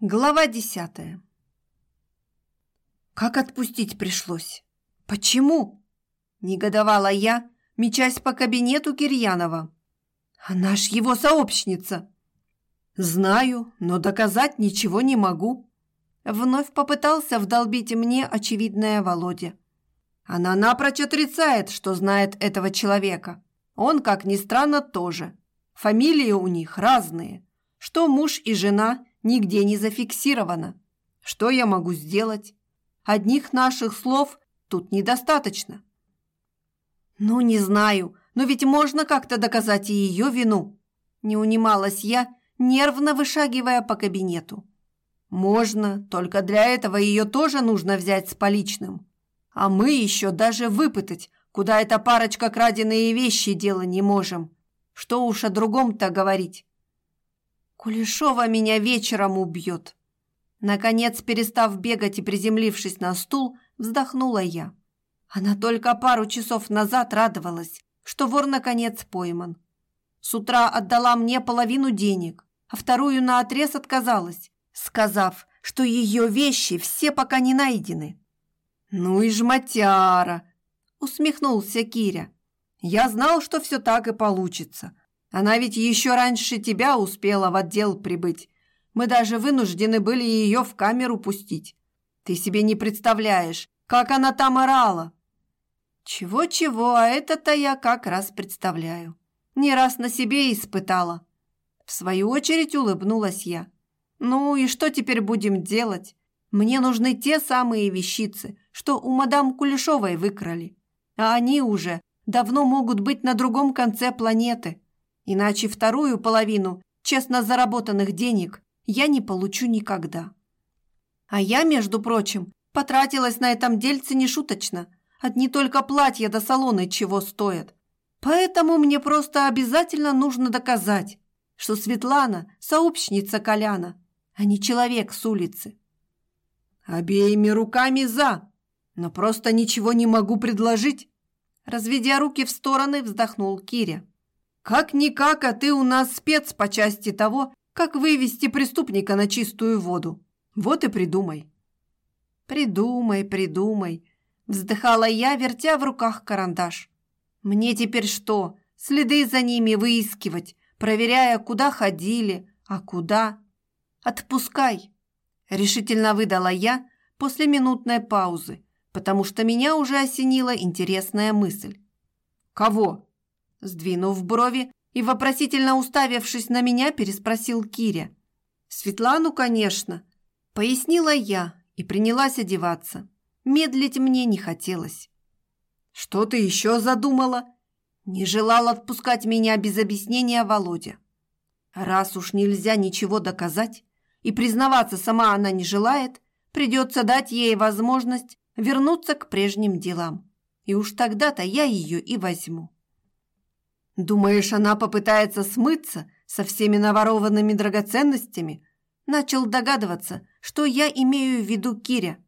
Глава десятая. Как отпустить пришлось? Почему? Негодовала я, мечась по кабинету Кирьянова. Она ж его сообщница. Знаю, но доказать ничего не могу. Вновь попытался вдолбить мне очевидное Володя. Она напрочь отрицает, что знает этого человека. Он, как ни странно, тоже. Фамилии у них разные. Что муж и жена – нигде не зафиксировано. Что я могу сделать? Одних наших слов тут недостаточно. Ну, не знаю, но ведь можно как-то доказать и ее вину. Не унималась я, нервно вышагивая по кабинету. Можно, только для этого ее тоже нужно взять с поличным. А мы еще даже выпытать, куда эта парочка краденые вещи дела не можем. Что уж о другом-то говорить. Кулешова меня вечером убьет. Наконец, перестав бегать и приземлившись на стул, вздохнула я. Она только пару часов назад радовалась, что вор наконец пойман. С утра отдала мне половину денег, а вторую наотрез отказалась, сказав, что ее вещи все пока не найдены. «Ну и жмотяра!» – усмехнулся Киря. «Я знал, что все так и получится. Она ведь еще раньше тебя успела в отдел прибыть. Мы даже вынуждены были ее в камеру пустить. Ты себе не представляешь, как она там орала. Чего-чего, а это-то я как раз представляю. Не раз на себе испытала. В свою очередь улыбнулась я. Ну и что теперь будем делать? Мне нужны те самые вещицы, что у мадам Кулешовой выкрали. А они уже давно могут быть на другом конце планеты. Иначе вторую половину честно заработанных денег я не получу никогда. А я, между прочим, потратилась на этом дельце нешуточно. Одни только платья до салона чего стоят. Поэтому мне просто обязательно нужно доказать, что Светлана – сообщница Коляна, а не человек с улицы. Обеими руками за, но просто ничего не могу предложить. Разведя руки в стороны, вздохнул Киря. Как-никак, а ты у нас спец по части того, как вывести преступника на чистую воду. Вот и придумай. Придумай, придумай, вздыхала я, вертя в руках карандаш. Мне теперь что, следы за ними выискивать, проверяя, куда ходили, а куда? Отпускай, решительно выдала я после минутной паузы, потому что меня уже осенила интересная мысль. Кого? Сдвинув брови и вопросительно уставившись на меня, переспросил Киря. «Светлану, конечно», – пояснила я и принялась одеваться. Медлить мне не хотелось. «Что ты еще задумала?» Не желал отпускать меня без объяснения Володя. Раз уж нельзя ничего доказать, и признаваться сама она не желает, придется дать ей возможность вернуться к прежним делам. И уж тогда-то я ее и возьму. «Думаешь, она попытается смыться со всеми наворованными драгоценностями?» Начал догадываться, что я имею в виду Киря.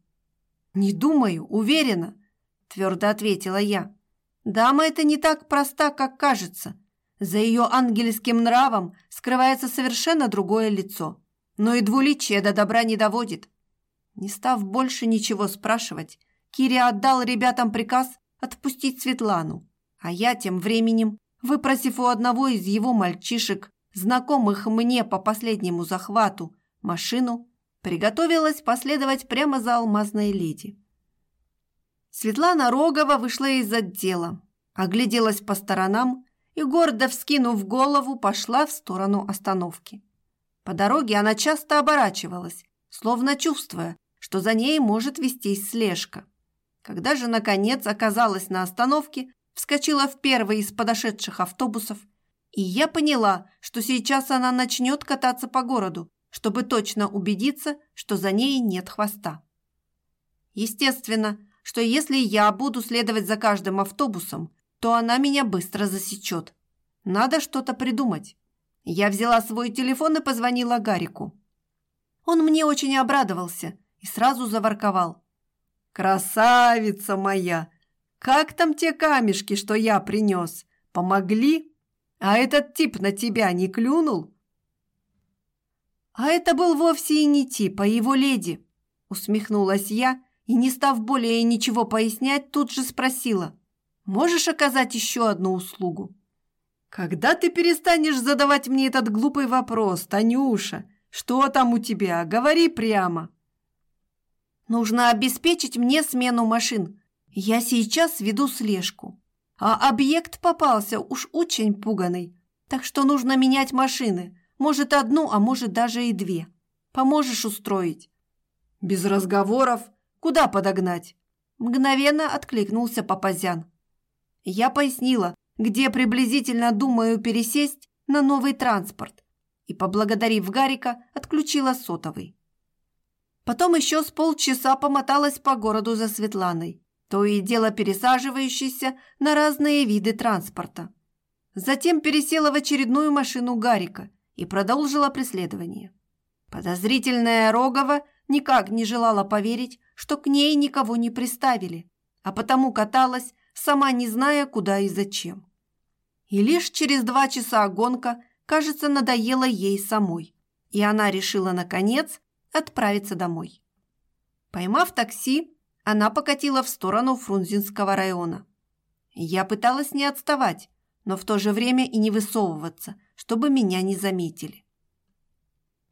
«Не думаю, уверена», – твердо ответила я. «Дама это не так проста, как кажется. За ее ангельским нравом скрывается совершенно другое лицо, но и двуличие до добра не доводит». Не став больше ничего спрашивать, Киря отдал ребятам приказ отпустить Светлану, а я тем временем выпросив у одного из его мальчишек, знакомых мне по последнему захвату, машину, приготовилась последовать прямо за алмазной леди. Светлана Рогова вышла из отдела, огляделась по сторонам и, гордо вскинув голову, пошла в сторону остановки. По дороге она часто оборачивалась, словно чувствуя, что за ней может вестись слежка. Когда же, наконец, оказалась на остановке, вскочила в первый из подошедших автобусов, и я поняла, что сейчас она начнет кататься по городу, чтобы точно убедиться, что за ней нет хвоста. Естественно, что если я буду следовать за каждым автобусом, то она меня быстро засечет. Надо что-то придумать. Я взяла свой телефон и позвонила Гарику. Он мне очень обрадовался и сразу заворковал. «Красавица моя! Как там те камешки, что я принес? Помогли? А этот тип на тебя не клюнул? А это был вовсе и не тип, а его леди, усмехнулась я и, не став более ничего пояснять, тут же спросила. Можешь оказать еще одну услугу? Когда ты перестанешь задавать мне этот глупый вопрос, Танюша? Что там у тебя? Говори прямо. Нужно обеспечить мне смену машин. Я сейчас веду слежку. А объект попался уж очень пуганый. Так что нужно менять машины. Может, одну, а может, даже и две. Поможешь устроить? Без разговоров. Куда подогнать? Мгновенно откликнулся Папазян. Я пояснила, где приблизительно думаю пересесть на новый транспорт, и, поблагодарив Гарика, отключила сотовый. Потом еще с полчаса помоталась по городу за Светланой, то и дело пересаживающейся на разные виды транспорта. Затем пересела в очередную машину Гарика и продолжила преследование. Подозрительная Рогова никак не желала поверить, что к ней никого не приставили, а потому каталась, сама не зная, куда и зачем. И лишь через два часа гонка, кажется, надоела ей самой, и она решила, наконец, отправиться домой. Поймав такси, она покатила в сторону Фрунзенского района. Я пыталась не отставать, но в то же время и не высовываться, чтобы меня не заметили.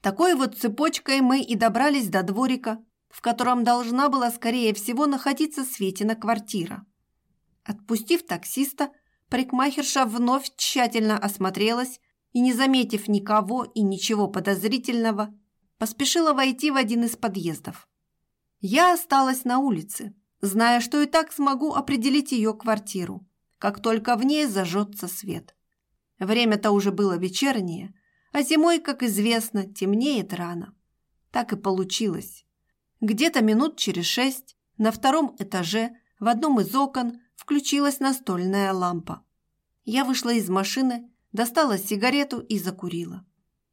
Такой вот цепочкой мы и добрались до дворика, в котором должна была, скорее всего, находиться Светина квартира. Отпустив таксиста, парикмахерша вновь тщательно осмотрелась и, не заметив никого и ничего подозрительного, поспешила войти в один из подъездов. Я осталась на улице, зная, что и так смогу определить ее квартиру, как только в ней зажжется свет. Время-то уже было вечернее, а зимой, как известно, темнеет рано. Так и получилось. Где-то минут через шесть на втором этаже в одном из окон включилась настольная лампа. Я вышла из машины, достала сигарету и закурила.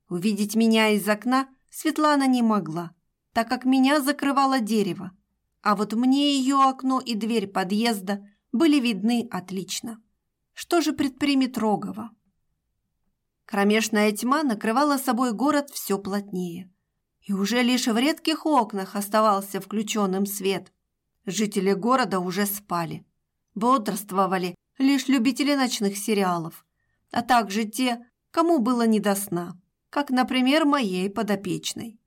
Увидеть меня из окна Светлана не могла, так как меня закрывало дерево, а вот мне ее окно и дверь подъезда были видны отлично. Что же предпримет Рогова? Кромешная тьма накрывала собой город все плотнее. И уже лишь в редких окнах оставался включенным свет. Жители города уже спали бодрствовали лишь любители ночных сериалов, а также те, кому было не до сна, как, например, моей подопечной.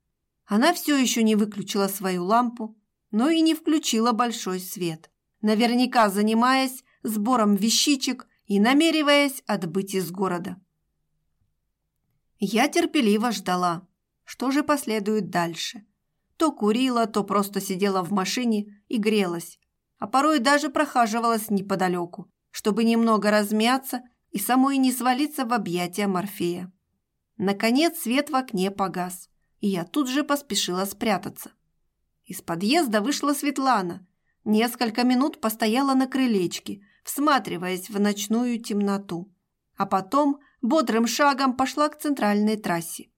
Она все еще не выключила свою лампу, но и не включила большой свет, наверняка занимаясь сбором вещичек и намереваясь отбыть из города. Я терпеливо ждала, что же последует дальше. То курила, то просто сидела в машине и грелась, а порой даже прохаживалась неподалеку, чтобы немного размяться и самой не свалиться в объятия Морфея. Наконец свет в окне погас, и я тут же поспешила спрятаться. Из подъезда вышла Светлана. Несколько минут постояла на крылечке, всматриваясь в ночную темноту. А потом бодрым шагом пошла к центральной трассе.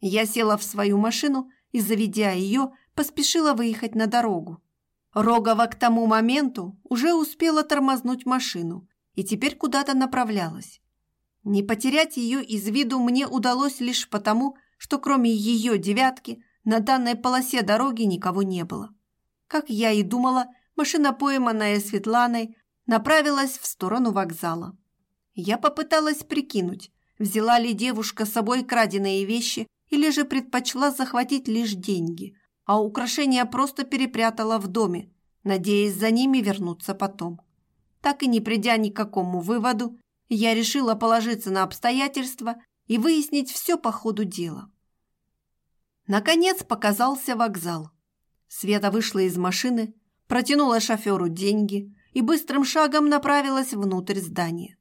Я села в свою машину и, заведя ее, поспешила выехать на дорогу. Рогова к тому моменту уже успела тормознуть машину и теперь куда-то направлялась. Не потерять ее из виду мне удалось лишь потому, что кроме ее девятки на данной полосе дороги никого не было. Как я и думала, машина, пойманная Светланой, направилась в сторону вокзала. Я попыталась прикинуть, взяла ли девушка с собой краденые вещи или же предпочла захватить лишь деньги, а украшения просто перепрятала в доме, надеясь за ними вернуться потом. Так и не придя ни к какому выводу, я решила положиться на обстоятельства и выяснить все по ходу дела. Наконец показался вокзал. Света вышла из машины, протянула шоферу деньги и быстрым шагом направилась внутрь здания.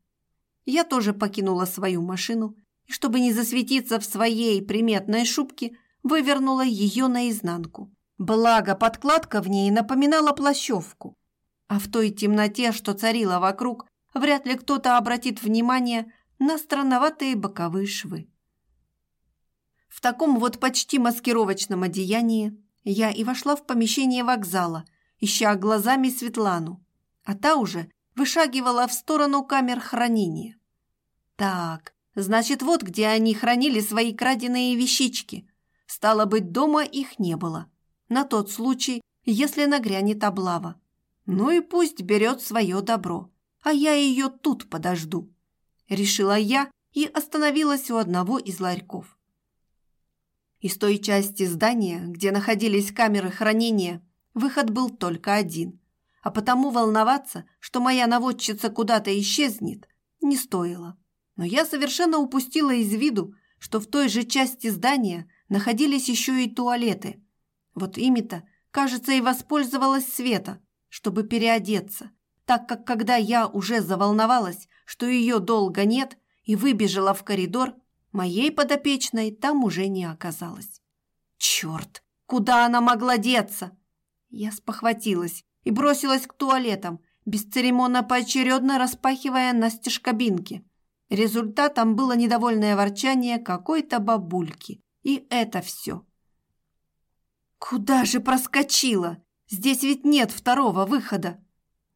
Я тоже покинула свою машину и, чтобы не засветиться в своей приметной шубке, вывернула ее наизнанку. Благо, подкладка в ней напоминала плащевку. А в той темноте, что царила вокруг, вряд ли кто-то обратит внимание на странноватые боковые швы. В таком вот почти маскировочном одеянии я и вошла в помещение вокзала, ища глазами Светлану, а та уже вышагивала в сторону камер хранения. Так, значит, вот где они хранили свои краденые вещички. стало быть, дома их не было. На тот случай, если нагрянет облава. Ну и пусть берет свое добро, а я ее тут подожду. Решила я и остановилась у одного из ларьков. Из той части здания, где находились камеры хранения, выход был только один, а потому волноваться, что моя наводчица куда-то исчезнет, не стоило. Но я совершенно упустила из виду, что в той же части здания находились еще и туалеты. Вот ими-то, кажется, и воспользовалась Света, чтобы переодеться, так как когда я уже заволновалась, что ее долго нет, и выбежала в коридор, моей подопечной там уже не оказалось. Черт, куда она могла деться? Я спохватилась и бросилась к туалетам, бесцеремонно поочередно распахивая настежь кабинки. Результатом было недовольное ворчание какой-то бабульки. И это все. «Куда же проскочила? Здесь ведь нет второго выхода!»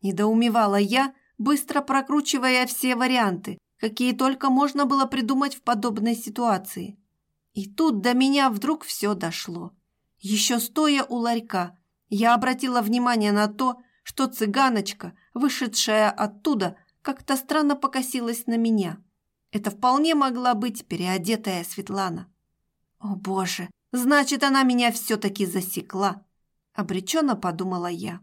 Недоумевала я, быстро прокручивая все варианты, какие только можно было придумать в подобной ситуации. И тут до меня вдруг все дошло. Еще стоя у ларька, я обратила внимание на то, что цыганочка, вышедшая оттуда, как-то странно покосилась на меня. Это вполне могла быть переодетая Светлана. «О, Боже! Значит, она меня все-таки засекла!» Обреченно подумала я.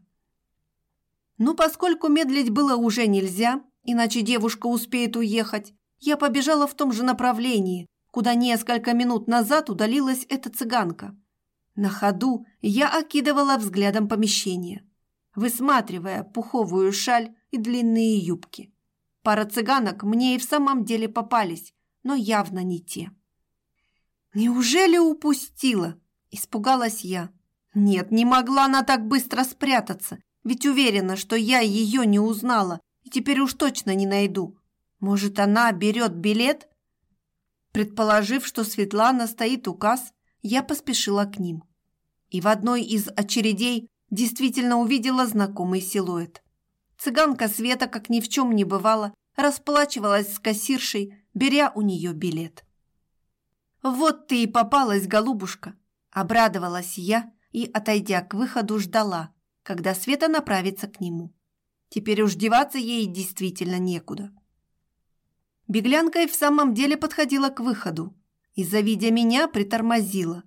Ну, поскольку медлить было уже нельзя, иначе девушка успеет уехать, я побежала в том же направлении, куда несколько минут назад удалилась эта цыганка. На ходу я окидывала взглядом помещение, высматривая пуховую шаль и длинные юбки. Пара цыганок мне и в самом деле попались, но явно не те. «Неужели упустила?» – испугалась я. «Нет, не могла она так быстро спрятаться, ведь уверена, что я ее не узнала и теперь уж точно не найду. Может, она берет билет?» Предположив, что Светлана стоит указ, я поспешила к ним. И в одной из очередей действительно увидела знакомый силуэт. Цыганка Света, как ни в чем не бывало, расплачивалась с кассиршей, беря у нее билет. «Вот ты и попалась, голубушка!» – обрадовалась я и, отойдя к выходу, ждала, когда Света направится к нему. Теперь уж деваться ей действительно некуда. Беглянка и в самом деле подходила к выходу и, завидя меня, притормозила.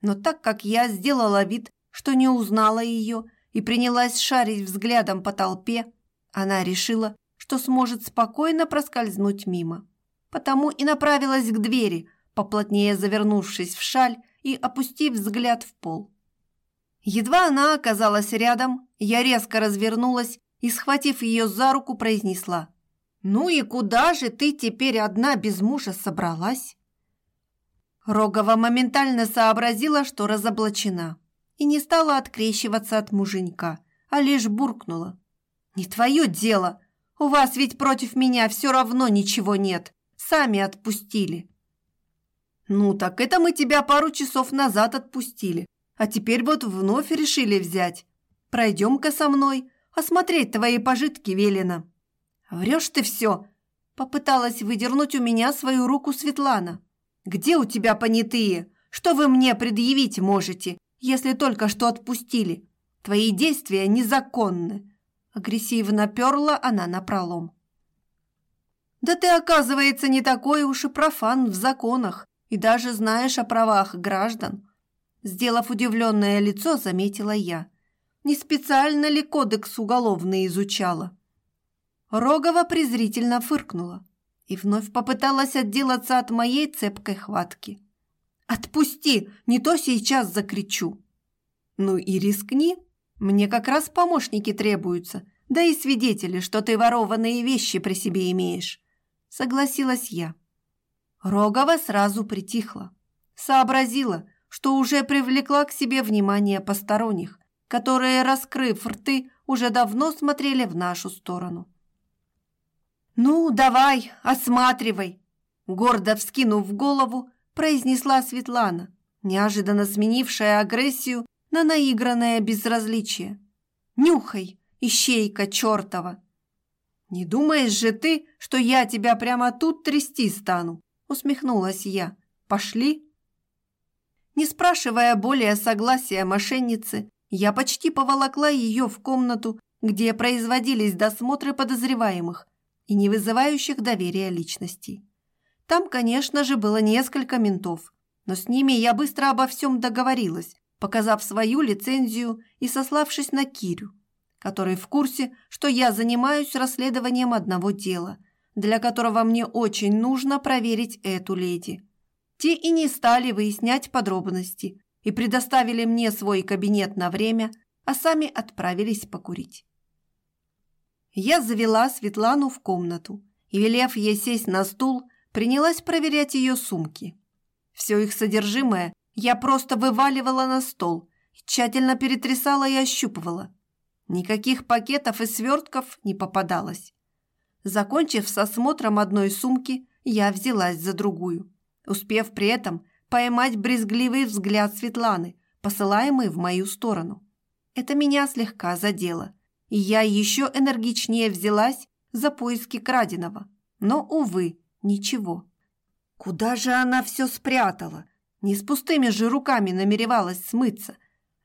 Но так как я сделала вид, что не узнала ее и принялась шарить взглядом по толпе, она решила, что сможет спокойно проскользнуть мимо. Потому и направилась к двери, поплотнее завернувшись в шаль и опустив взгляд в пол. Едва она оказалась рядом, я резко развернулась и, схватив ее за руку, произнесла «Ну и куда же ты теперь одна без мужа собралась?» Рогова моментально сообразила, что разоблачена, и не стала открещиваться от муженька, а лишь буркнула. «Не твое дело! У вас ведь против меня все равно ничего нет! Сами отпустили!» «Ну, так это мы тебя пару часов назад отпустили, а теперь вот вновь решили взять. Пройдем-ка со мной, осмотреть твои пожитки велено». «Врешь ты все!» – попыталась выдернуть у меня свою руку Светлана. «Где у тебя понятые? Что вы мне предъявить можете, если только что отпустили? Твои действия незаконны!» Агрессивно перла она на пролом. «Да ты, оказывается, не такой уж и профан в законах и даже знаешь о правах граждан. Сделав удивленное лицо, заметила я. Не специально ли кодекс уголовный изучала? Рогова презрительно фыркнула и вновь попыталась отделаться от моей цепкой хватки. «Отпусти, не то сейчас закричу!» «Ну и рискни, мне как раз помощники требуются, да и свидетели, что ты ворованные вещи при себе имеешь», согласилась я. Рогова сразу притихла, сообразила, что уже привлекла к себе внимание посторонних, которые, раскрыв рты, уже давно смотрели в нашу сторону. «Ну, давай, осматривай!» Гордо вскинув голову, произнесла Светлана, неожиданно сменившая агрессию на наигранное безразличие. «Нюхай, ищейка чертова!» «Не думаешь же ты, что я тебя прямо тут трясти стану?» усмехнулась я. «Пошли!» Не спрашивая более согласия мошенницы, я почти поволокла ее в комнату, где производились досмотры подозреваемых и не вызывающих доверия личностей. Там, конечно же, было несколько ментов, но с ними я быстро обо всем договорилась, показав свою лицензию и сославшись на Кирю, который в курсе, что я занимаюсь расследованием одного дела, для которого мне очень нужно проверить эту леди. Те и не стали выяснять подробности и предоставили мне свой кабинет на время, а сами отправились покурить. Я завела Светлану в комнату и, велев ей сесть на стул, принялась проверять ее сумки. Все их содержимое я просто вываливала на стол, тщательно перетрясала и ощупывала. Никаких пакетов и свертков не попадалось. Закончив с осмотром одной сумки, я взялась за другую, успев при этом поймать брезгливый взгляд Светланы, посылаемый в мою сторону. Это меня слегка задело, и я еще энергичнее взялась за поиски краденого. Но, увы, ничего. Куда же она все спрятала? Не с пустыми же руками намеревалась смыться.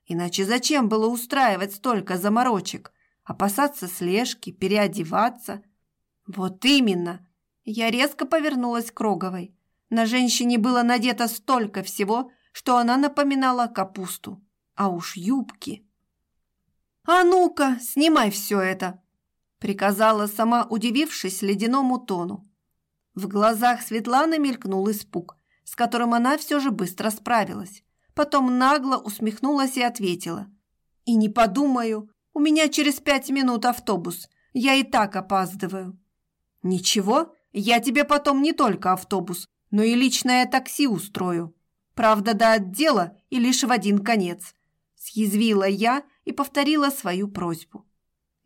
Иначе зачем было устраивать столько заморочек? Опасаться слежки, переодеваться? Вот именно! Я резко повернулась к Роговой. На женщине было надето столько всего, что она напоминала капусту. А уж юбки... «А ну-ка, снимай все это!» приказала сама, удивившись ледяному тону. В глазах Светланы мелькнул испуг с которым она все же быстро справилась. Потом нагло усмехнулась и ответила. «И не подумаю, у меня через пять минут автобус, я и так опаздываю». «Ничего, я тебе потом не только автобус, но и личное такси устрою. Правда, до отдела и лишь в один конец». Съязвила я и повторила свою просьбу.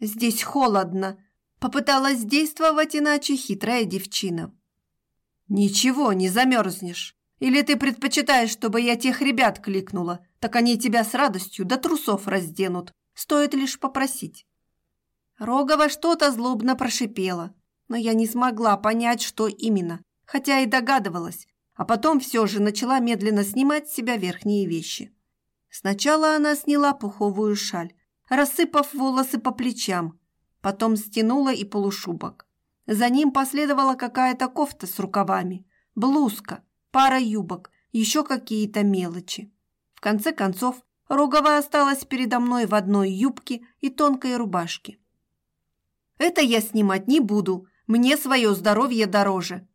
«Здесь холодно», – попыталась действовать иначе хитрая девчина. «Ничего, не замерзнешь. Или ты предпочитаешь, чтобы я тех ребят кликнула, так они тебя с радостью до трусов разденут. Стоит лишь попросить». Рогова что-то злобно прошипела, но я не смогла понять, что именно, хотя и догадывалась, а потом все же начала медленно снимать с себя верхние вещи. Сначала она сняла пуховую шаль, рассыпав волосы по плечам, потом стянула и полушубок. За ним последовала какая-то кофта с рукавами, блузка, пара юбок, еще какие-то мелочи. В конце концов, Рогова осталась передо мной в одной юбке и тонкой рубашке. «Это я снимать не буду, мне свое здоровье дороже»,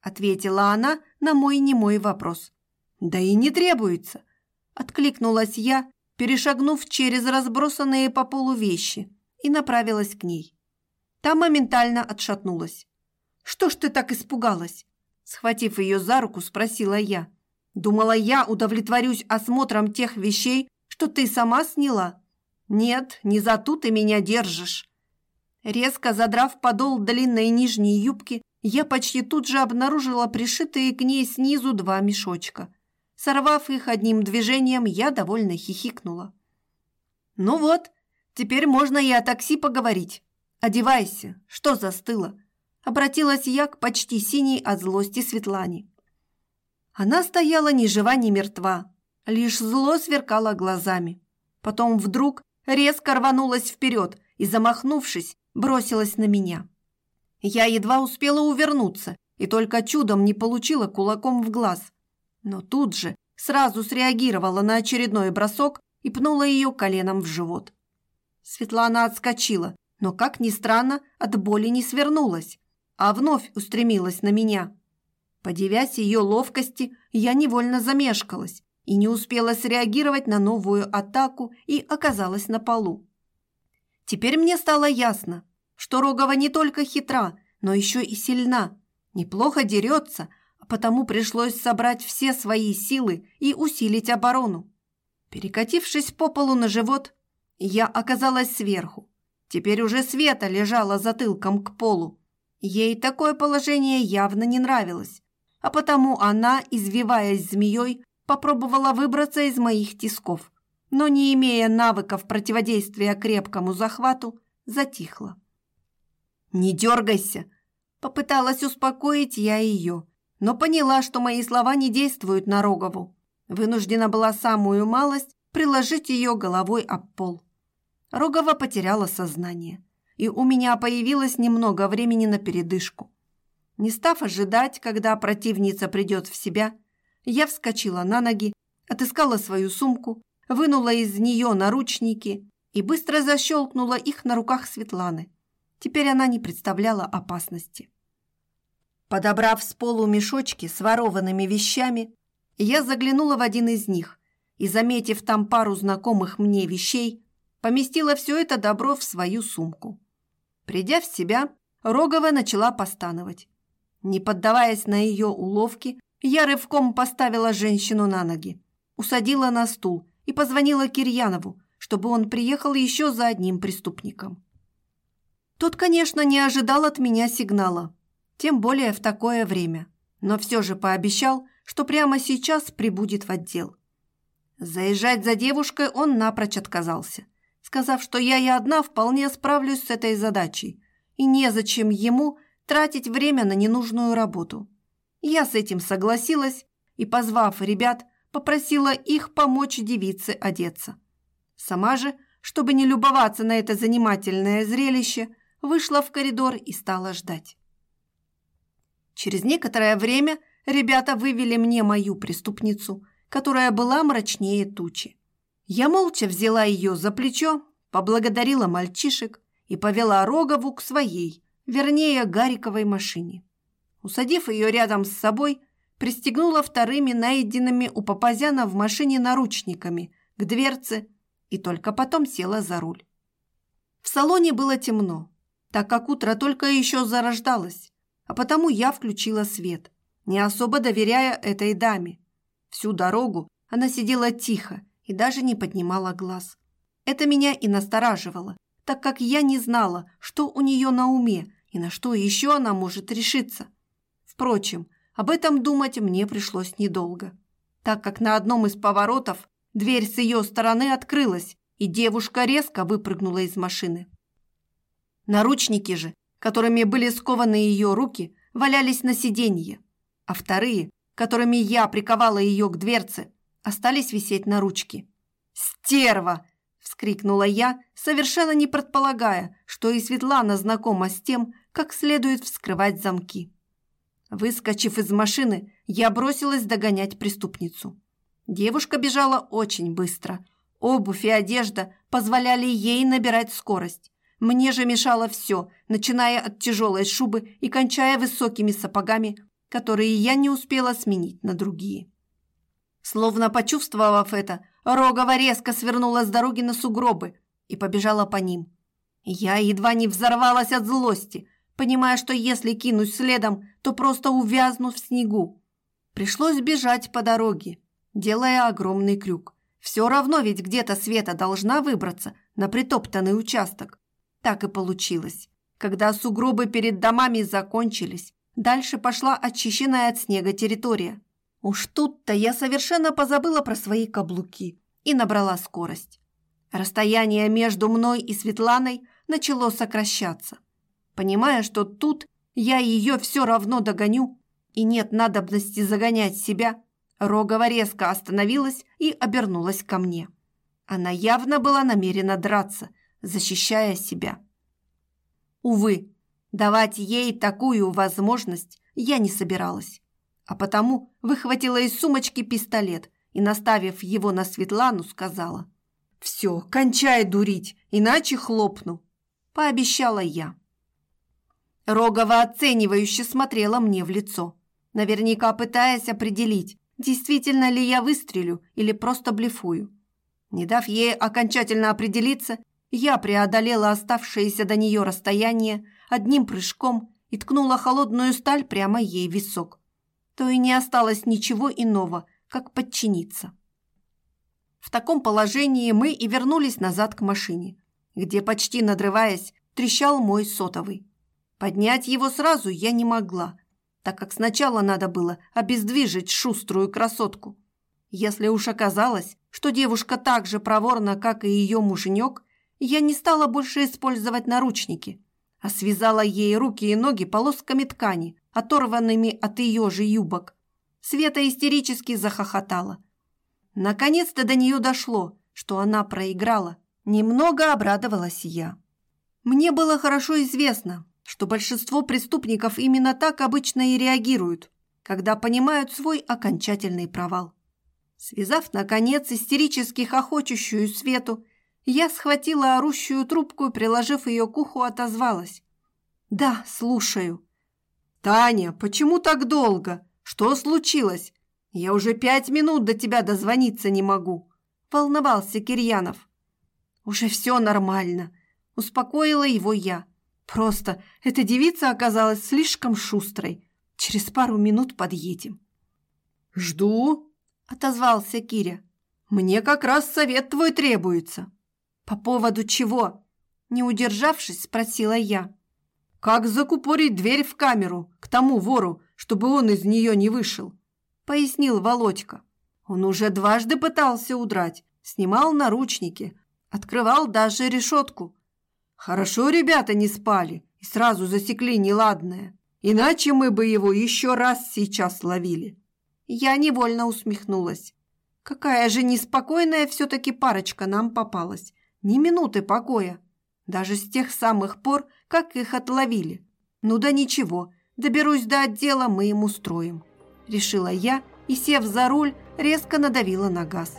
ответила она на мой немой вопрос. «Да и не требуется», откликнулась я, перешагнув через разбросанные по полу вещи и направилась к ней. Та моментально отшатнулась. «Что ж ты так испугалась?» Схватив ее за руку, спросила я. «Думала, я удовлетворюсь осмотром тех вещей, что ты сама сняла?» «Нет, не за ту ты меня держишь». Резко задрав подол длинной нижней юбки, я почти тут же обнаружила пришитые к ней снизу два мешочка. Сорвав их одним движением, я довольно хихикнула. «Ну вот, теперь можно и о такси поговорить. «Одевайся! Что застыло?» Обратилась я к почти синей от злости Светлане. Она стояла ни жива, ни мертва, лишь зло сверкало глазами. Потом вдруг резко рванулась вперед и, замахнувшись, бросилась на меня. Я едва успела увернуться и только чудом не получила кулаком в глаз. Но тут же сразу среагировала на очередной бросок и пнула ее коленом в живот. Светлана отскочила, но, как ни странно, от боли не свернулась, а вновь устремилась на меня. Подивясь ее ловкости, я невольно замешкалась и не успела среагировать на новую атаку и оказалась на полу. Теперь мне стало ясно, что Рогова не только хитра, но еще и сильна, неплохо дерется, а потому пришлось собрать все свои силы и усилить оборону. Перекатившись по полу на живот, я оказалась сверху, Теперь уже Света лежала затылком к полу. Ей такое положение явно не нравилось, а потому она, извиваясь змеей, попробовала выбраться из моих тисков, но, не имея навыков противодействия крепкому захвату, затихла. «Не дергайся!» – попыталась успокоить я ее, но поняла, что мои слова не действуют на Рогову. Вынуждена была самую малость приложить ее головой об пол. Рогова потеряла сознание, и у меня появилось немного времени на передышку. Не став ожидать, когда противница придет в себя, я вскочила на ноги, отыскала свою сумку, вынула из нее наручники и быстро защелкнула их на руках Светланы. Теперь она не представляла опасности. Подобрав с полу мешочки с ворованными вещами, я заглянула в один из них и, заметив там пару знакомых мне вещей, поместила все это добро в свою сумку. Придя в себя, Рогова начала постановать. Не поддаваясь на ее уловки, я рывком поставила женщину на ноги, усадила на стул и позвонила Кирьянову, чтобы он приехал еще за одним преступником. Тот, конечно, не ожидал от меня сигнала, тем более в такое время, но все же пообещал, что прямо сейчас прибудет в отдел. Заезжать за девушкой он напрочь отказался, сказав, что я и одна вполне справлюсь с этой задачей, и незачем ему тратить время на ненужную работу. Я с этим согласилась и, позвав ребят, попросила их помочь девице одеться. Сама же, чтобы не любоваться на это занимательное зрелище, вышла в коридор и стала ждать. Через некоторое время ребята вывели мне мою преступницу, которая была мрачнее тучи. Я молча взяла ее за плечо, поблагодарила мальчишек и повела Рогову к своей, вернее, Гариковой машине. Усадив ее рядом с собой, пристегнула вторыми найденными у Папазяна в машине наручниками к дверце и только потом села за руль. В салоне было темно, так как утро только еще зарождалось, а потому я включила свет, не особо доверяя этой даме. Всю дорогу она сидела тихо и даже не поднимала глаз. Это меня и настораживало, так как я не знала, что у нее на уме и на что еще она может решиться. Впрочем, об этом думать мне пришлось недолго, так как на одном из поворотов дверь с ее стороны открылась, и девушка резко выпрыгнула из машины. Наручники же которыми были скованы ее руки, валялись на сиденье, а вторые, которыми я приковала ее к дверце, остались висеть на ручке. «Стерва!» – вскрикнула я, совершенно не предполагая, что и Светлана знакома с тем, как следует вскрывать замки. Выскочив из машины, я бросилась догонять преступницу. Девушка бежала очень быстро. Обувь и одежда позволяли ей набирать скорость. Мне же мешало все, начиная от тяжелой шубы и кончая высокими сапогами, которые я не успела сменить на другие. Словно почувствовав это, Рогова резко свернула с дороги на сугробы и побежала по ним. Я едва не взорвалась от злости, понимая, что если кинусь следом, то просто увязну в снегу. Пришлось бежать по дороге, делая огромный крюк. Все равно ведь где-то Света должна выбраться на притоптанный участок. Так и получилось. Когда сугробы перед домами закончились, дальше пошла очищенная от снега территория. Уж тут-то я совершенно позабыла про свои каблуки и набрала скорость. Расстояние между мной и Светланой начало сокращаться. Понимая, что тут я ее все равно догоню, и нет надобности загонять себя, Рогова резко остановилась и обернулась ко мне. Она явно была намерена драться, защищая себя. Увы, давать ей такую возможность я не собиралась, а потому выхватила из сумочки пистолет и, наставив его на Светлану, сказала «Все, кончай дурить, иначе хлопну», – пообещала я. Рогова оценивающе смотрела мне в лицо, наверняка пытаясь определить, действительно ли я выстрелю или просто блефую. Не дав ей окончательно определиться, я преодолела оставшееся до нее расстояние одним прыжком и ткнула холодную сталь прямо ей в висок. То и не осталось ничего иного, как подчиниться. В таком положении мы и вернулись назад к машине, где, почти надрываясь, трещал мой сотовый. Поднять его сразу я не могла, так как сначала надо было обездвижить шуструю красотку. Если уж оказалось, что девушка так же проворна, как и ее муженек, я не стала больше использовать наручники, а связала ей руки и ноги полосками ткани, оторванными от ее же юбок. Света истерически захохотала. Наконец-то до нее дошло, что она проиграла. Немного обрадовалась я. Мне было хорошо известно, что большинство преступников именно так обычно и реагируют, когда понимают свой окончательный провал. Связав, наконец, истерически хохочущую Свету, я схватила орущую трубку и, приложив ее к уху, отозвалась. «Да, слушаю». «Таня, почему так долго? Что случилось? Я уже пять минут до тебя дозвониться не могу», – волновался Кирьянов. «Уже все нормально», – успокоила его я. «Просто эта девица оказалась слишком шустрой. Через пару минут подъедем». «Жду», – отозвался Киря. «Мне как раз совет твой требуется». «По поводу чего?» Не удержавшись, спросила я. «Как закупорить дверь в камеру к тому вору, чтобы он из нее не вышел?» Пояснил Володька. Он уже дважды пытался удрать, снимал наручники, открывал даже решетку. Хорошо ребята не спали и сразу засекли неладное, иначе мы бы его еще раз сейчас ловили. Я невольно усмехнулась. Какая же неспокойная все-таки парочка нам попалась. Ни минуты покоя. Даже с тех самых пор, как их отловили. Ну да ничего, доберусь до отдела, мы им устроим. Решила я и, сев за руль, резко надавила на газ.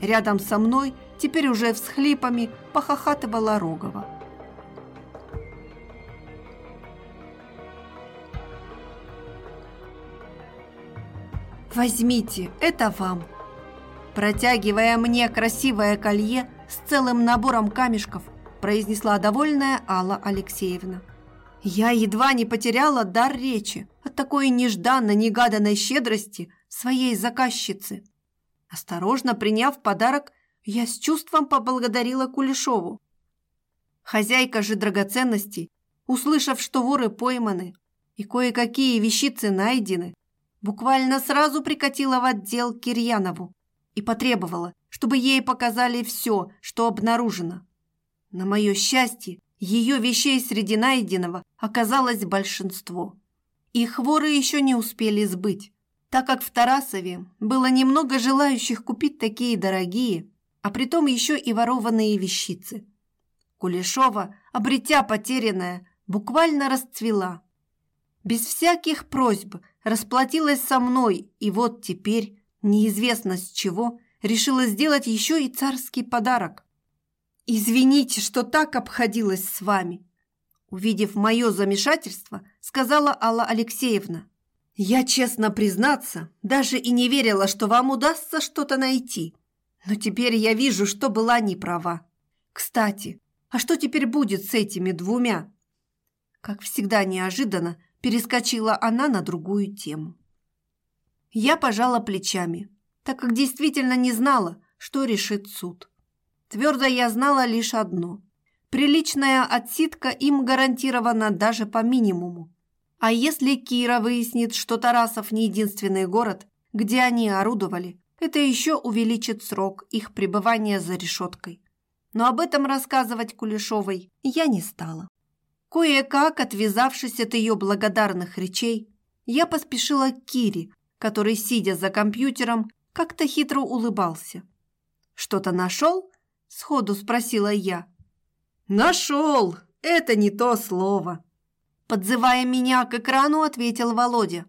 Рядом со мной, теперь уже всхлипами, похохатывала Рогова. «Возьмите, это вам!» Протягивая мне красивое колье с целым набором камешков, произнесла довольная Алла Алексеевна. Я едва не потеряла дар речи от такой нежданно-негаданной щедрости своей заказчицы. Осторожно приняв подарок, я с чувством поблагодарила Кулешову. Хозяйка же драгоценностей, услышав, что воры пойманы и кое-какие вещицы найдены, буквально сразу прикатила в отдел Кирьянову и потребовала, чтобы ей показали все, что обнаружено. На мое счастье, ее вещей среди найденного оказалось большинство. Их воры еще не успели сбыть, так как в Тарасове было немного желающих купить такие дорогие, а притом еще и ворованные вещицы. Кулешова, обретя потерянное, буквально расцвела. Без всяких просьб – расплатилась со мной, и вот теперь, неизвестно с чего, решила сделать еще и царский подарок. «Извините, что так обходилась с вами», увидев мое замешательство, сказала Алла Алексеевна. «Я, честно признаться, даже и не верила, что вам удастся что-то найти. Но теперь я вижу, что была не права. Кстати, а что теперь будет с этими двумя?» Как всегда неожиданно, перескочила она на другую тему. Я пожала плечами, так как действительно не знала, что решит суд. Твердо я знала лишь одно. Приличная отсидка им гарантирована даже по минимуму. А если Кира выяснит, что Тарасов не единственный город, где они орудовали, это еще увеличит срок их пребывания за решеткой. Но об этом рассказывать Кулешовой я не стала. Кое-как, отвязавшись от ее благодарных речей, я поспешила к Кире, который, сидя за компьютером, как-то хитро улыбался. «Что-то нашел?» – сходу спросила я. «Нашел! Это не то слово!» Подзывая меня к экрану, ответил Володя.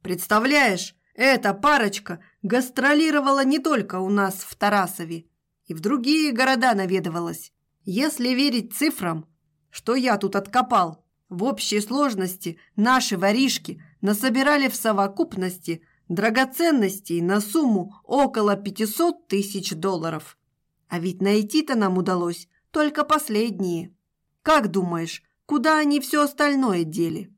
«Представляешь, эта парочка гастролировала не только у нас в Тарасове, и в другие города наведывалась. Если верить цифрам, что я тут откопал? В общей сложности наши воришки насобирали в совокупности драгоценностей на сумму около 500 тысяч долларов. А ведь найти-то нам удалось только последние. Как думаешь, куда они все остальное дели?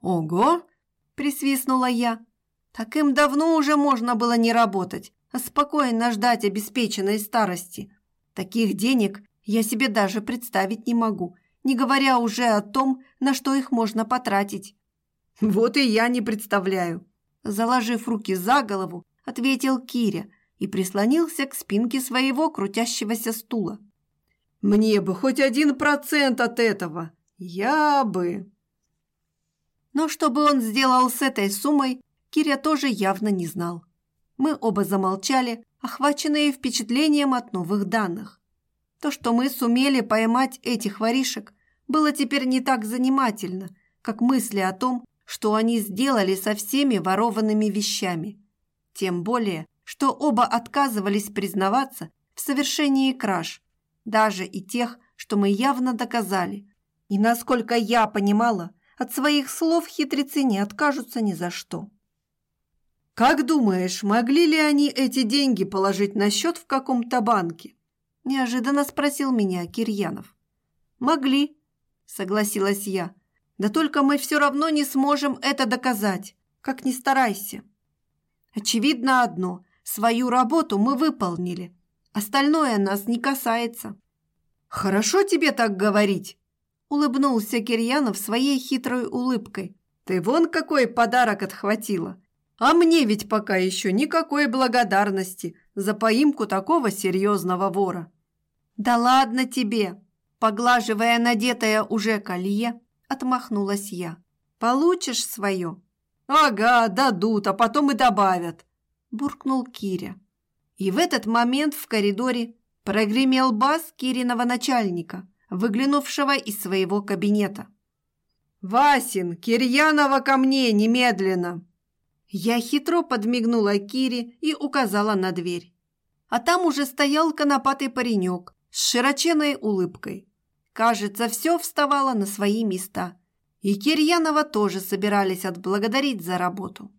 Ого! Присвистнула я. Так им давно уже можно было не работать, а спокойно ждать обеспеченной старости. Таких денег я себе даже представить не могу, не говоря уже о том, на что их можно потратить. Вот и я не представляю. Заложив руки за голову, ответил Киря и прислонился к спинке своего крутящегося стула. Мне бы хоть один процент от этого. Я бы... Но что бы он сделал с этой суммой, Киря тоже явно не знал. Мы оба замолчали, охваченные впечатлением от новых данных. То, что мы сумели поймать этих воришек, было теперь не так занимательно, как мысли о том, что они сделали со всеми ворованными вещами. Тем более, что оба отказывались признаваться в совершении краж, даже и тех, что мы явно доказали. И насколько я понимала, от своих слов хитрецы не откажутся ни за что. «Как думаешь, могли ли они эти деньги положить на счет в каком-то банке?» – неожиданно спросил меня Кирьянов. «Могли», – согласилась я. «Да только мы все равно не сможем это доказать, как ни старайся». Очевидно одно – свою работу мы выполнили, остальное нас не касается. «Хорошо тебе так говорить», – улыбнулся Кирьянов своей хитрой улыбкой. «Ты вон какой подарок отхватила. А мне ведь пока еще никакой благодарности за поимку такого серьезного вора». «Да ладно тебе!» Поглаживая надетое уже колье, отмахнулась я. «Получишь свое?» «Ага, дадут, а потом и добавят», – буркнул Киря. И в этот момент в коридоре прогремел бас Кириного начальника, выглянувшего из своего кабинета. «Васин, Кирьянова ко мне немедленно!» Я хитро подмигнула Кире и указала на дверь. А там уже стоял конопатый паренек с широченной улыбкой. Кажется, все вставало на свои места. И Кирьянова тоже собирались отблагодарить за работу.